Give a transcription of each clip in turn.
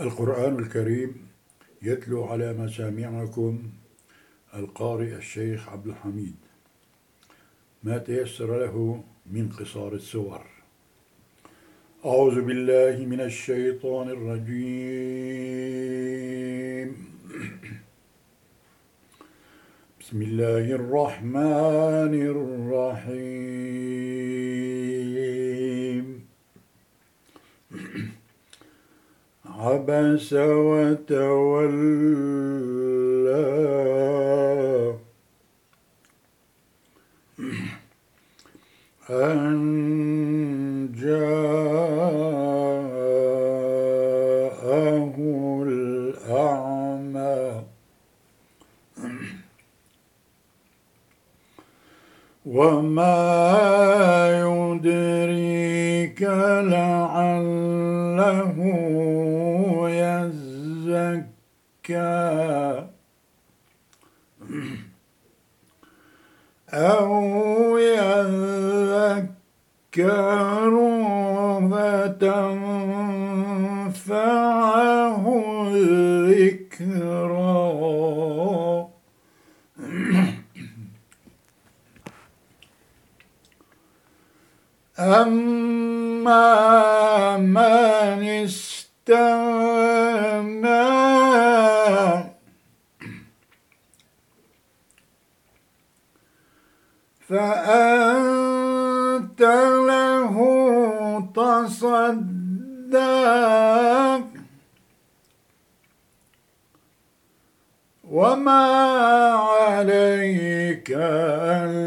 القرآن الكريم يتلو على مسامعكم القارئ الشيخ عبد الحميد. ما تيسر له من قصار السور. أعوذ بالله من الشيطان الرجيم. بسم الله الرحمن الرحيم. عبس وتولى أن فتنفعه الذكرى أما من استغنى فأنت له تصدق وما عليك ألا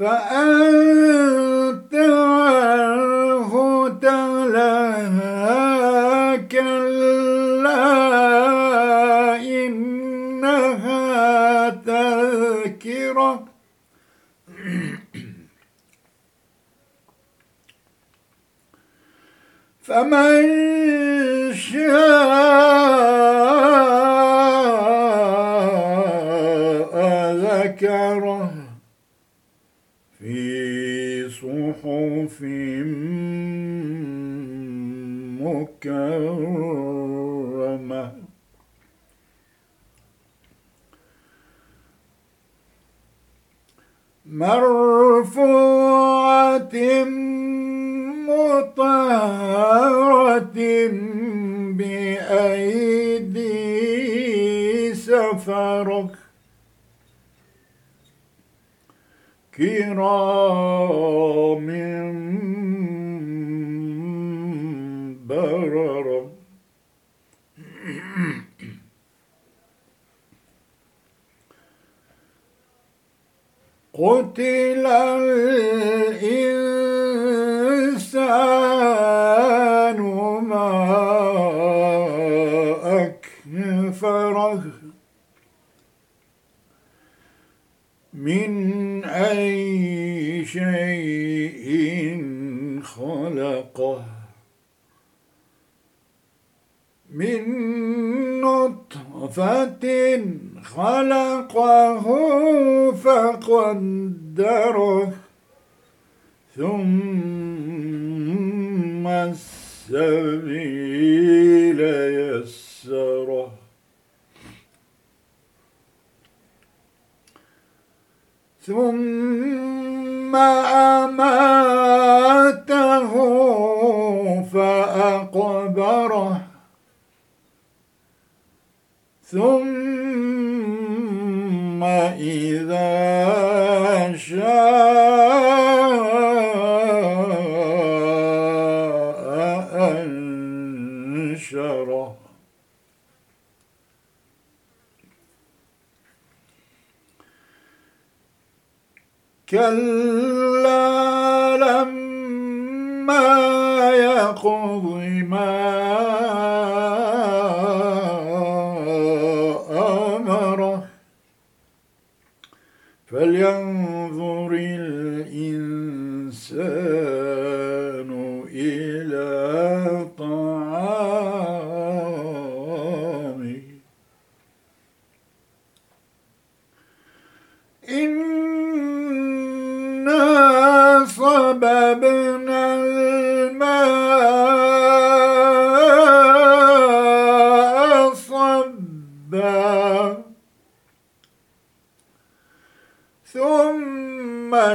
فأنت عنه تلهى كلا إنها تذكرة. فمن مكرمة. مرفوعة مطهرة بأيدي سفرك. كرام قتل الإنسان ما أكفره. من أي شيء خلقه؟ من نطفة خلقه فقدره ثم السبيل يسره. ثم أماته فأقبره ثم إذا شاء أنشره كلا فلينظر الإنسان.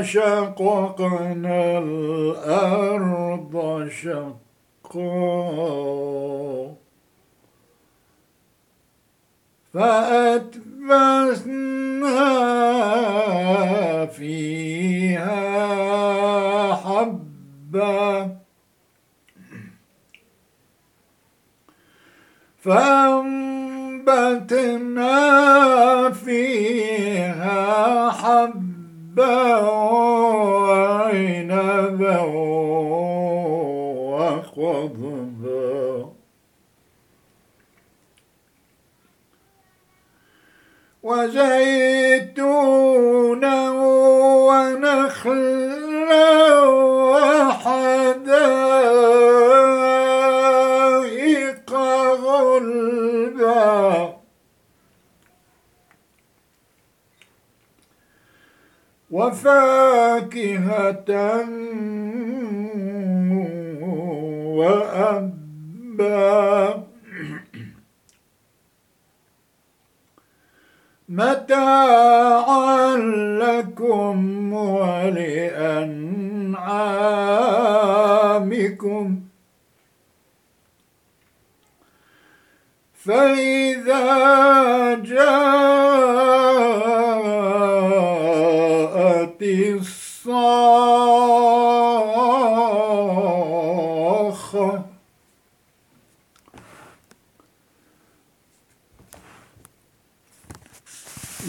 شققنا الأرض شقا فأتبعنا فيها حبا. فأنبتنا فيها حبا. وعنبا وقضبا وزيتونا ونخلا وحدائق وفاكهة وأبا. متاعا لكم ولأنعامكم. فإذا جاءت الصاخة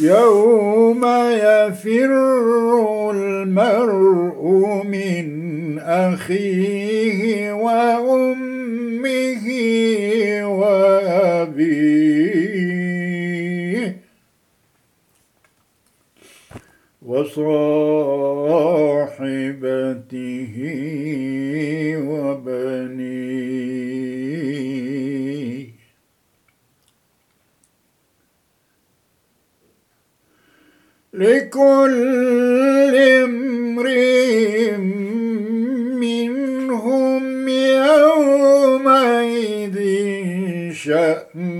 يوم يفر المرء من أخيه وأمه وصاحبته وبنيه. لكل امرئ منهم يومئذ شأن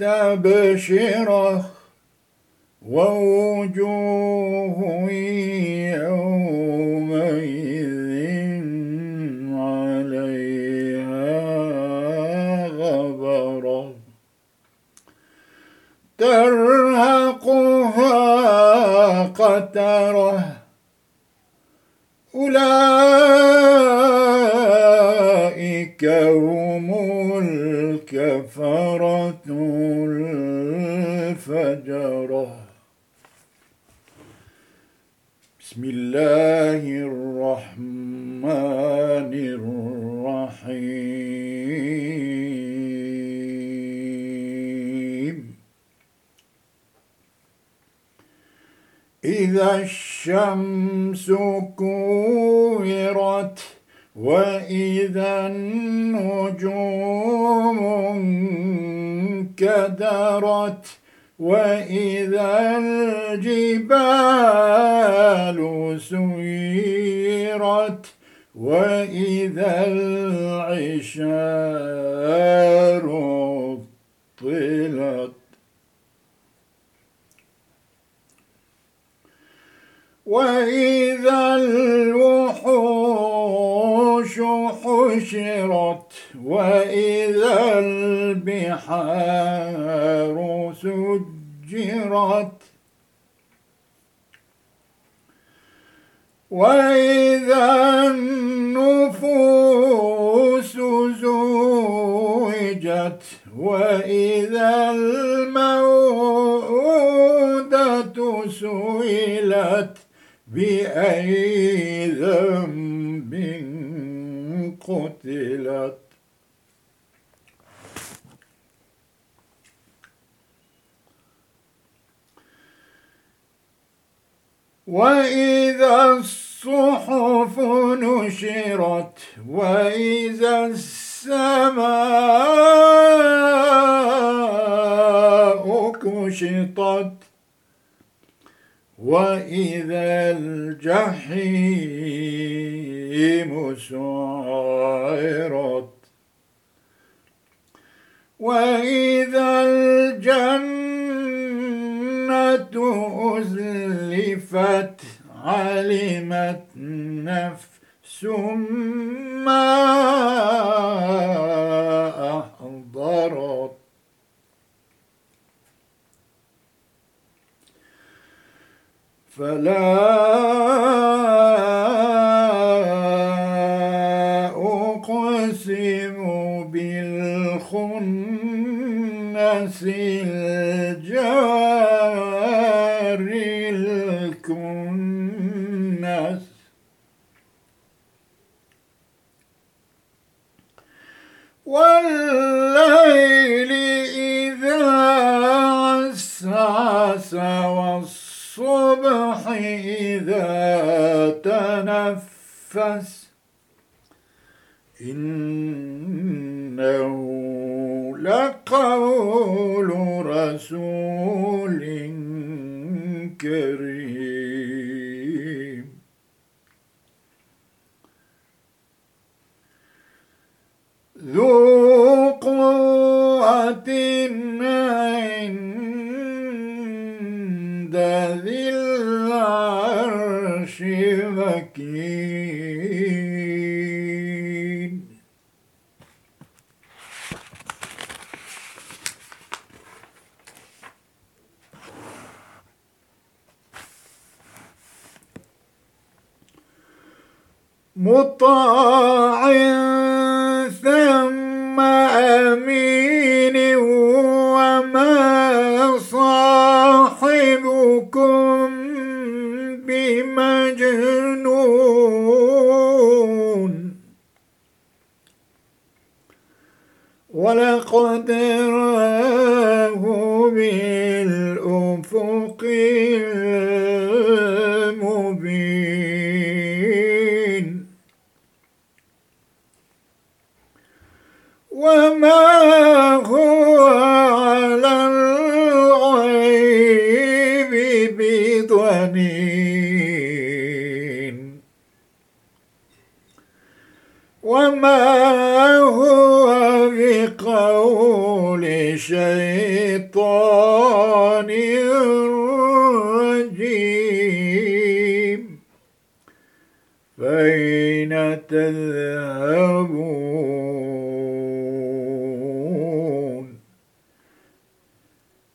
مستبشرة ووجوه يومئذ عليها غبرة ترهقها قترة. أولئك هم الكفرة الفجرة بسم الله الرحمن الرحيم. إذا الشمس كورت وإذا النجوم انكدرت وإذا الجبال سيرت وإذا العشار طلت وإذا حشرت وإذا البحار سجرت وإذا النفوس زوجت وإذا الموءودة سئلت بأي ذنب قتلت وإذا الصحف نشرت وإذا السماء كشطت وإذا الجحيم سعرت وإذا الجنة أزلفت علمت نفس ما أحضرت فلا الكنس. والليل إذا عسعس والصبح إذا تنفس. إنه لقول رسول كريم. ذو قوة عند ذي العرش مكين مطاع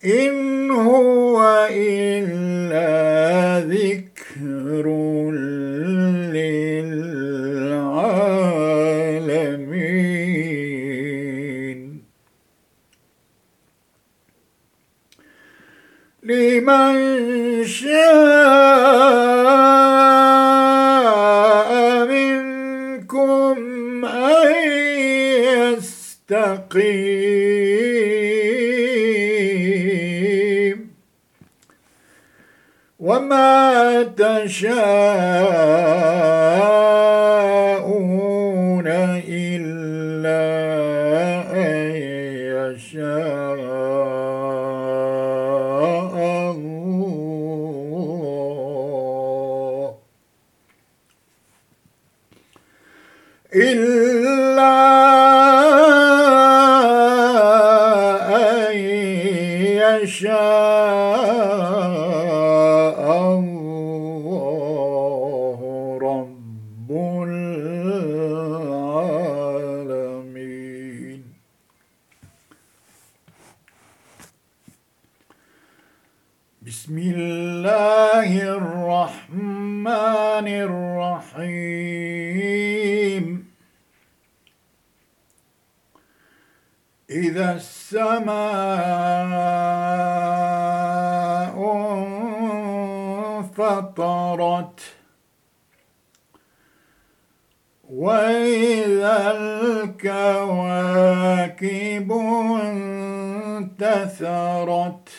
إن هو إلا الرحمن الرحيم. إذا السماء انفطرت وإذا الكواكب انتثرت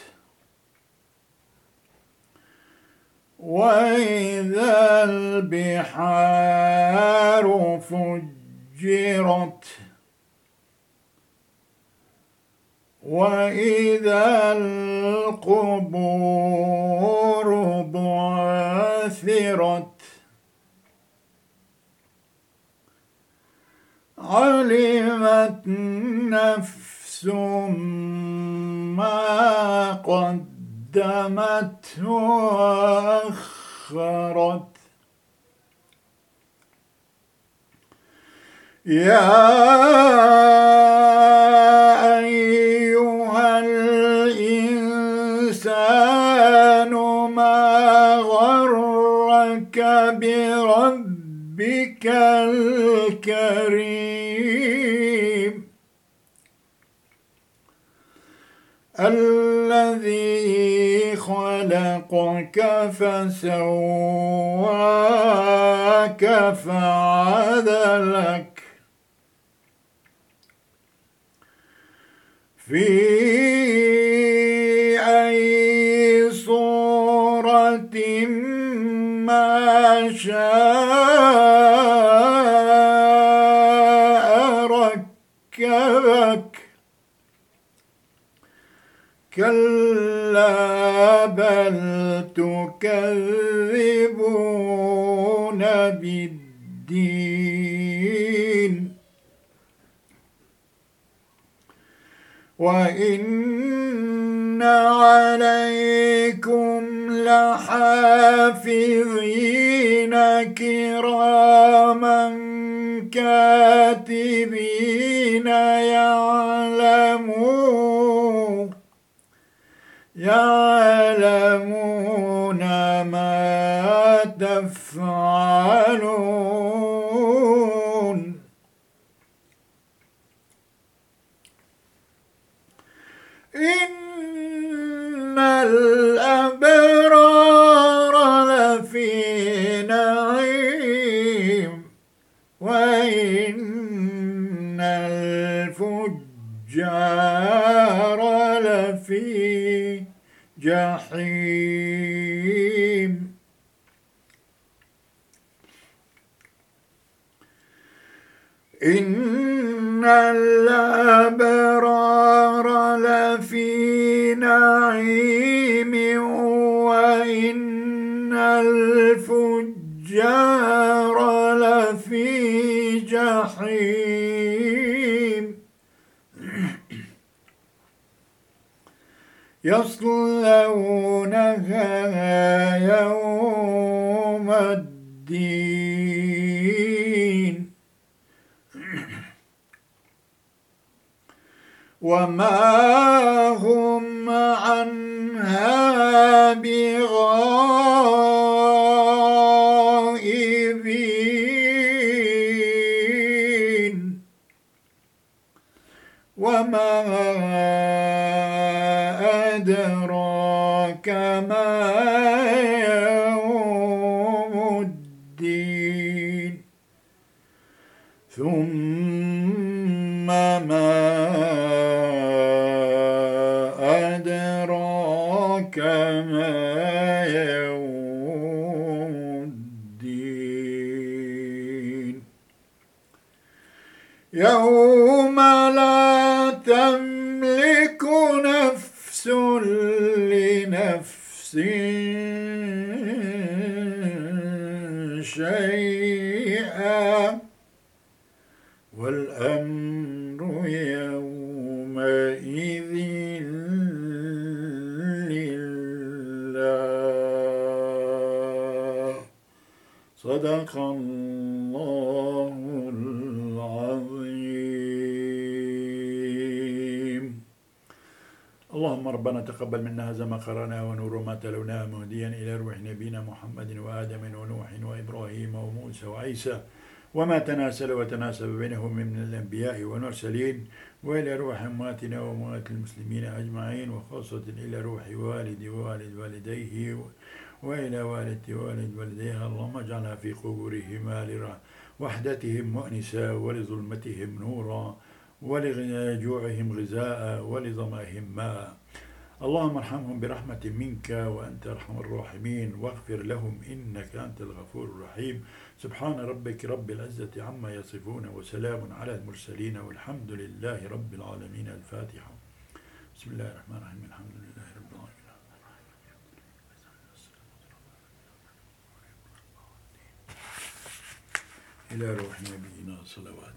وإذا البحار فجرت وإذا القبور بعثرت. علمت نفس ما قدمت وأخرت. يا أيها الإنسان ما غرك بربك الكريم؟ الذي خلقك فسواك فعدلك. في أي صورة ما شاء ركبك. كلا بل تكذبون بالدين؟ وإن عليكم لحافظين كراما كاتبين يعلمون يعلمون ما تفعلون. إن الأبرار لفي نعيم وإن الفجار لفي جحيم. لفي جحيم. يصلونها يوم الدين. وما هم عنها بغائبين وما أدراك ما يوم الدين ثم شيئا والأمر يومئذ لله. صدق الله. اللهم ربنا تقبل منا هذا ما قرأنا ونور ما تلوناه مهديا إلى روح نبينا محمد وآدم ونوح وإبراهيم وموسى وعيسى وما تناسل وتناسب بينهم من الأنبياء والمرسلين وإلى روح أمواتنا وأموات المسلمين أجمعين وخاصة إلى روح والد ووالد والديه وإلى والد والد والديها. اللهم اجعلها في قبورهما لوحدتهم مؤنسا ولظلمتهم نورا. ولجوعهم غذاء ولظمائهم ماء. اللهم ارحمهم برحمة منك وأنت أرحم الراحمين. واغفر لهم إنك أنت الغفور الرحيم. سبحان ربك رب العزة عما يصفون وسلام على المرسلين والحمد لله رب العالمين. الفاتحة. بسم الله الرحمن الرحيم. الحمد لله رب العالمين. إلى روح نبينا صلوات.